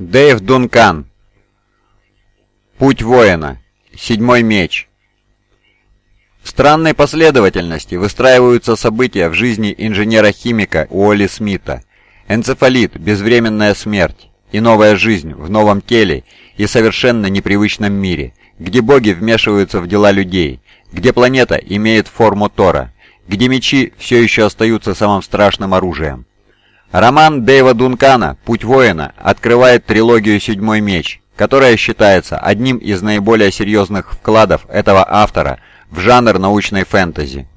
Дэйв Дункан. Путь воина. Седьмой меч. В странной последовательности выстраиваются события в жизни инженера-химика Уолли Смита. Энцефалит, безвременная смерть и новая жизнь в новом теле и совершенно непривычном мире, где боги вмешиваются в дела людей, где планета имеет форму Тора, где мечи все еще остаются самым страшным оружием. Роман Дэйва Дункана «Путь воина» открывает трилогию «Седьмой меч», которая считается одним из наиболее серьезных вкладов этого автора в жанр научной фэнтези.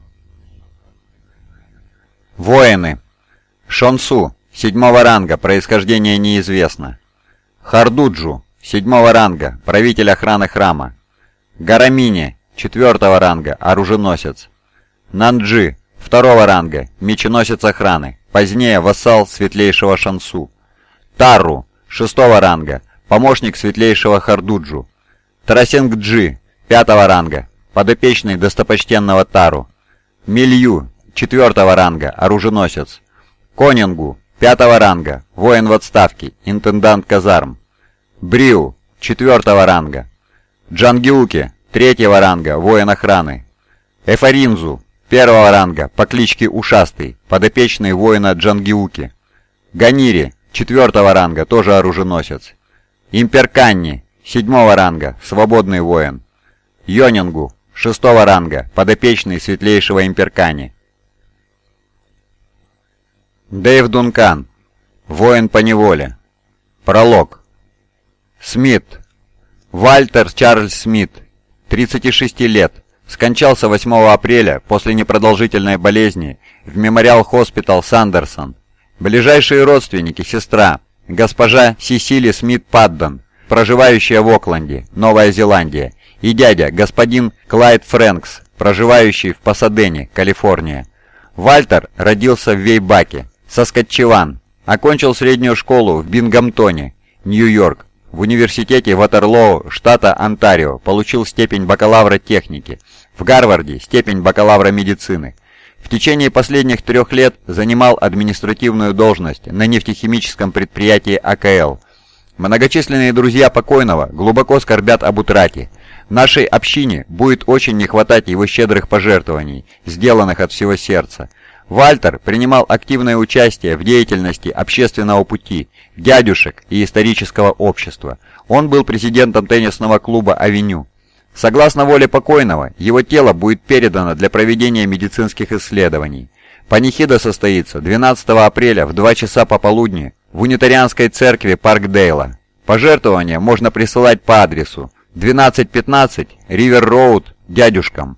Воины. Шонсу, седьмого ранга, происхождение неизвестно. Хардуджу, седьмого ранга, правитель охраны храма. Гарамини, четвертого ранга, оруженосец. Нанджи, второго ранга, меченосец охраны. Позднее вассал светлейшего Шансу. Тару, шестого ранга, помощник светлейшего Хардуджу. Тарасенгджи, пятого ранга, подопечный достопочтенного Тару. Милью, четвертого ранга, оруженосец. Конингу, пятого ранга, воин в отставке, интендант казарм. Бриу, четвертого ранга. Джангиуки, третьего ранга, воин охраны. Эфаринзу, первого ранга по кличке Ушастый, подопечный воина Джангиуки. Ганири, четвертого ранга, тоже оруженосец. Имперканни, седьмого ранга, свободный воин. Йонингу, шестого ранга, подопечный светлейшего Имперкани. Дэйв Дункан, воин по неволе. Пролог. Смит. Вальтер Чарльз Смит, 36 лет, скончался 8 апреля после непродолжительной болезни в мемориал хоспитал Сандерсон. Ближайшие родственники, сестра, госпожа Сисили Смит Паддон, проживающая в Окленде, Новая Зеландия, и дядя, господин Клайд Фрэнкс, проживающий в Пасадене, Калифорния. Вальтер родился в Вейбаке, Соскотчеван, окончил среднюю школу в Бингамтоне, Нью-Йорк, в университете Ватерлоу, штата Онтарио, получил степень бакалавра техники, в Гарварде степень бакалавра медицины. В течение последних трех лет занимал административную должность на нефтехимическом предприятии АКЛ. Многочисленные друзья покойного глубоко скорбят об утрате. Нашей общине будет очень не хватать его щедрых пожертвований, сделанных от всего сердца. Вальтер принимал активное участие в деятельности общественного пути, дядюшек и исторического общества. Он был президентом теннисного клуба «Авеню». Согласно воле покойного, его тело будет передано для проведения медицинских исследований. Панихида состоится 12 апреля в 2 часа пополудни в унитарианской церкви Паркдейла. Пожертвования можно присылать по адресу 1215 Ривер Роуд дядюшкам